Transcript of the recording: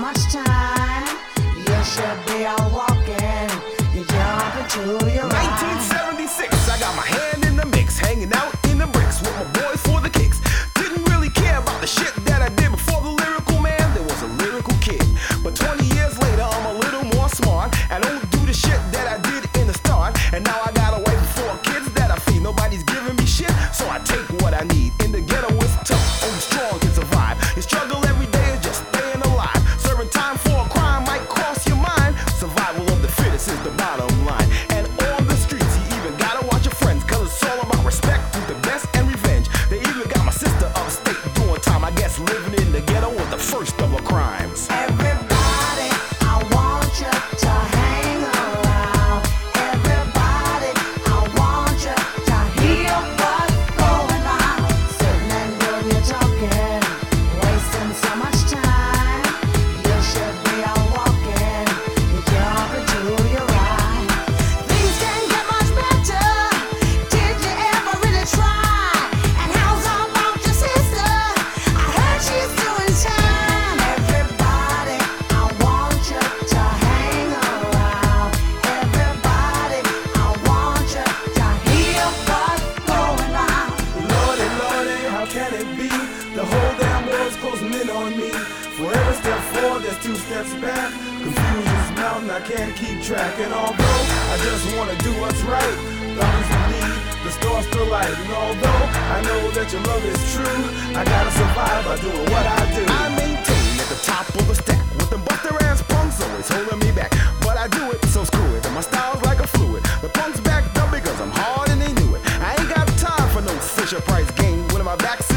much time. You should be out walking. You jump into your ride. 1976, I got my hand in the mix, hanging out in the bricks with my boys for the kicks. Didn't really care about the shit that I did before the lyrical man. There was a lyrical kid, but 20 years later, I'm a little more smart. I don't do the shit that I did in the start, and now I got a wife and four kids that I feed. Nobody's giving me shit, so I take what I need. In the ghetto, first The whole damn world's closing in on me. For every step forward, there's two steps back. Confusion's mounting, I can't keep track. And although I just wanna do what's right, the others believe the store's still light. And although I know that your love is true, I gotta survive by doing what I do. I maintain at the top of the stack with them buster ass punks always holding me back. But I do it, so screw it. And my style's like a fluid. The punks backed up because I'm hard and they knew it. I ain't got time for no Fisher Price game. When my back's